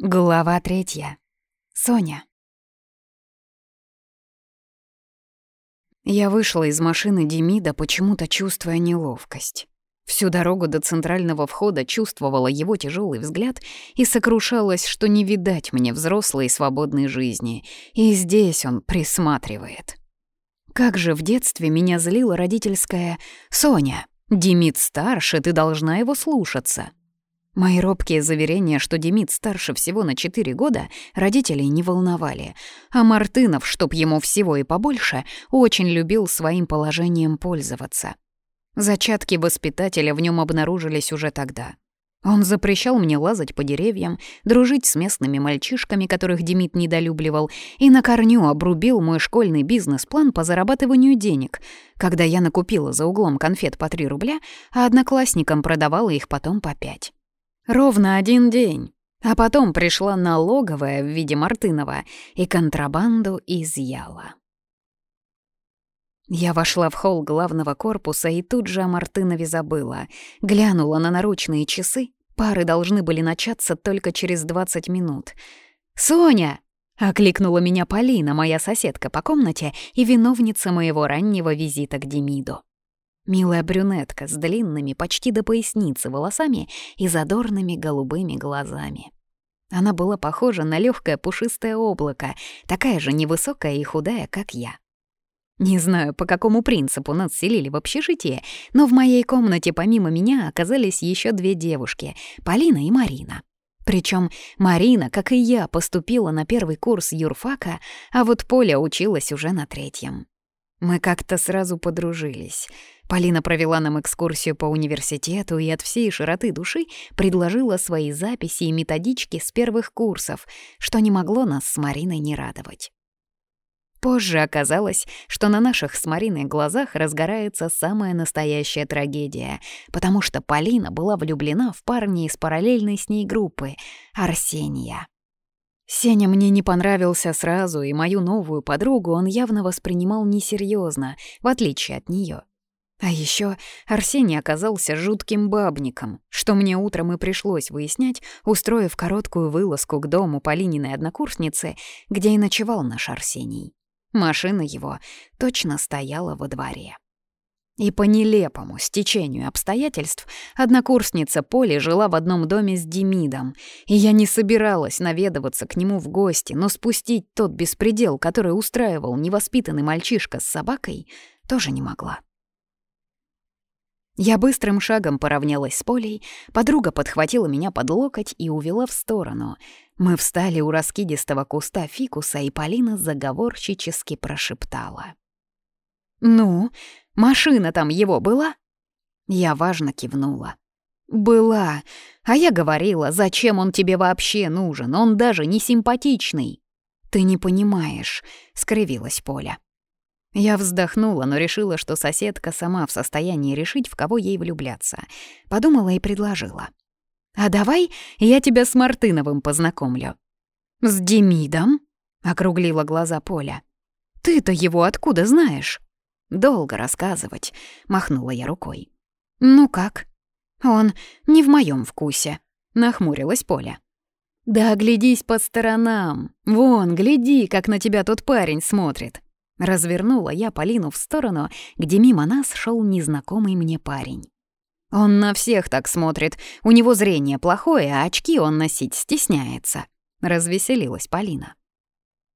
Глава третья. Соня. Я вышла из машины Демида, почему-то чувствуя неловкость. Всю дорогу до центрального входа чувствовала его тяжелый взгляд и сокрушалась, что не видать мне взрослой и свободной жизни, и здесь он присматривает. Как же в детстве меня злила родительская «Соня, Демид старше, ты должна его слушаться». Мои робкие заверения, что Демид старше всего на 4 года, родителей не волновали. А Мартынов, чтоб ему всего и побольше, очень любил своим положением пользоваться. Зачатки воспитателя в нем обнаружились уже тогда. Он запрещал мне лазать по деревьям, дружить с местными мальчишками, которых Демид недолюбливал, и на корню обрубил мой школьный бизнес-план по зарабатыванию денег, когда я накупила за углом конфет по 3 рубля, а одноклассникам продавала их потом по 5. Ровно один день. А потом пришла налоговая в виде Мартынова и контрабанду изъяла. Я вошла в холл главного корпуса и тут же о Мартынове забыла. Глянула на наручные часы. Пары должны были начаться только через 20 минут. «Соня!» — окликнула меня Полина, моя соседка по комнате и виновница моего раннего визита к Демиду. Милая брюнетка с длинными, почти до поясницы волосами и задорными голубыми глазами. Она была похожа на легкое пушистое облако, такая же невысокая и худая, как я. Не знаю, по какому принципу нас селили в общежитие, но в моей комнате помимо меня оказались еще две девушки — Полина и Марина. Причем Марина, как и я, поступила на первый курс юрфака, а вот Поля училась уже на третьем. Мы как-то сразу подружились. Полина провела нам экскурсию по университету и от всей широты души предложила свои записи и методички с первых курсов, что не могло нас с Мариной не радовать. Позже оказалось, что на наших с Мариной глазах разгорается самая настоящая трагедия, потому что Полина была влюблена в парня из параллельной с ней группы — Арсения. Сеня мне не понравился сразу, и мою новую подругу он явно воспринимал несерьезно, в отличие от нее. А еще Арсений оказался жутким бабником, что мне утром и пришлось выяснять, устроив короткую вылазку к дому Полининой однокурсницы, где и ночевал наш Арсений. Машина его точно стояла во дворе. И по нелепому стечению обстоятельств однокурсница Поли жила в одном доме с Демидом, и я не собиралась наведываться к нему в гости, но спустить тот беспредел, который устраивал невоспитанный мальчишка с собакой, тоже не могла. Я быстрым шагом поравнялась с Полей, подруга подхватила меня под локоть и увела в сторону. Мы встали у раскидистого куста фикуса, и Полина заговорщически прошептала — «Ну, машина там его была?» Я важно кивнула. «Была. А я говорила, зачем он тебе вообще нужен? Он даже не симпатичный». «Ты не понимаешь», — скривилась Поля. Я вздохнула, но решила, что соседка сама в состоянии решить, в кого ей влюбляться. Подумала и предложила. «А давай я тебя с Мартыновым познакомлю». «С Демидом?» — округлила глаза Поля. «Ты-то его откуда знаешь?» Долго рассказывать», — махнула я рукой. «Ну как?» «Он не в моем вкусе», — нахмурилась Поля. «Да оглядись по сторонам! Вон, гляди, как на тебя тот парень смотрит!» Развернула я Полину в сторону, где мимо нас шел незнакомый мне парень. «Он на всех так смотрит, у него зрение плохое, а очки он носить стесняется», — развеселилась Полина.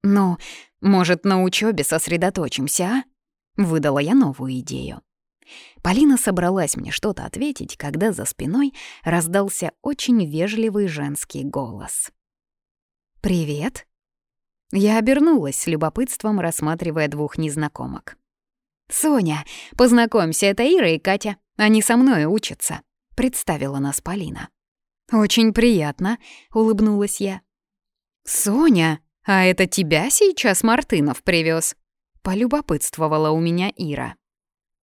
«Ну, может, на учебе сосредоточимся, а?» Выдала я новую идею. Полина собралась мне что-то ответить, когда за спиной раздался очень вежливый женский голос. «Привет!» Я обернулась с любопытством, рассматривая двух незнакомок. «Соня, познакомься, это Ира и Катя. Они со мной учатся», — представила нас Полина. «Очень приятно», — улыбнулась я. «Соня, а это тебя сейчас Мартынов привез? полюбопытствовала у меня Ира.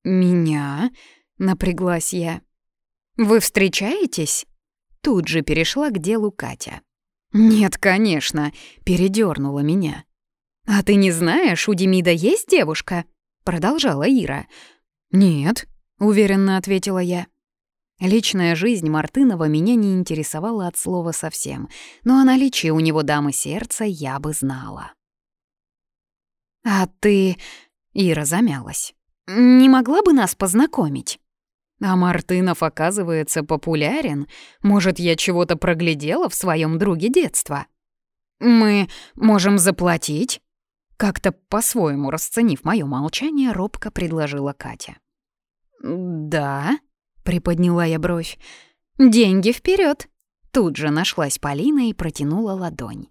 «Меня?» — напряглась я. «Вы встречаетесь?» Тут же перешла к делу Катя. «Нет, конечно», — передернула меня. «А ты не знаешь, у Демида есть девушка?» — продолжала Ира. «Нет», — уверенно ответила я. Личная жизнь Мартынова меня не интересовала от слова совсем, но о наличии у него дамы сердца я бы знала. «А ты...» Ира замялась. «Не могла бы нас познакомить?» «А Мартынов, оказывается, популярен. Может, я чего-то проглядела в своем друге детства?» «Мы можем заплатить?» Как-то по-своему расценив мое молчание, робко предложила Катя. «Да?» — приподняла я бровь. «Деньги вперед! Тут же нашлась Полина и протянула ладонь.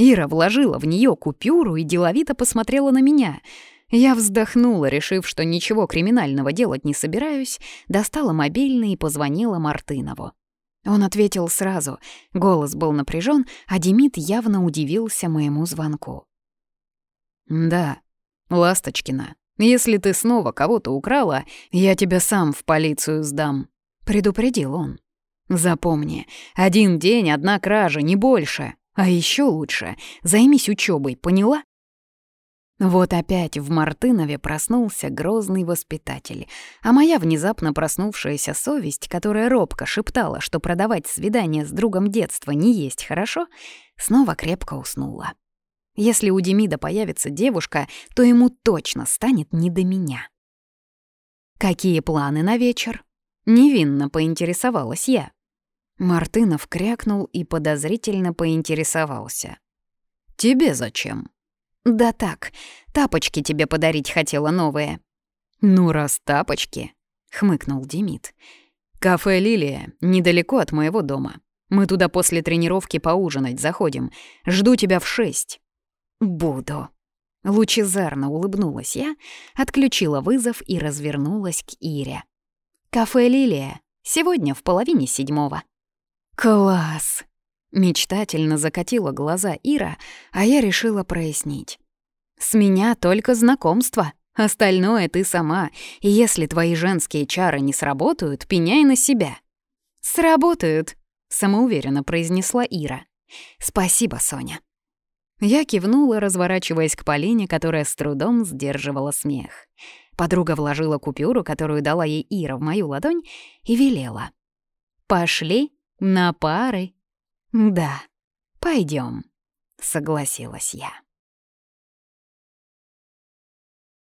Ира вложила в нее купюру и деловито посмотрела на меня. Я вздохнула, решив, что ничего криминального делать не собираюсь, достала мобильный и позвонила Мартынову. Он ответил сразу. Голос был напряжен, а Демид явно удивился моему звонку. «Да, Ласточкина, если ты снова кого-то украла, я тебя сам в полицию сдам», — предупредил он. «Запомни, один день — одна кража, не больше. А еще лучше, займись учебой, поняла? Вот опять в Мартынове проснулся грозный воспитатель, а моя внезапно проснувшаяся совесть, которая робко шептала, что продавать свидание с другом детства не есть хорошо, снова крепко уснула. Если у Демида появится девушка, то ему точно станет не до меня. «Какие планы на вечер?» — невинно поинтересовалась я. Мартынов крякнул и подозрительно поинтересовался. «Тебе зачем?» «Да так, тапочки тебе подарить хотела новые». «Ну, раз тапочки», — хмыкнул Демид. «Кафе «Лилия» недалеко от моего дома. Мы туда после тренировки поужинать заходим. Жду тебя в шесть». «Буду». Лучезарно улыбнулась я, отключила вызов и развернулась к Ире. «Кафе «Лилия» сегодня в половине седьмого». «Класс!» Мечтательно закатила глаза Ира, а я решила прояснить. «С меня только знакомство. Остальное ты сама. И если твои женские чары не сработают, пеняй на себя». «Сработают!» — самоуверенно произнесла Ира. «Спасибо, Соня». Я кивнула, разворачиваясь к Полине, которая с трудом сдерживала смех. Подруга вложила купюру, которую дала ей Ира в мою ладонь, и велела. «Пошли на пары? Да, пойдем, согласилась я.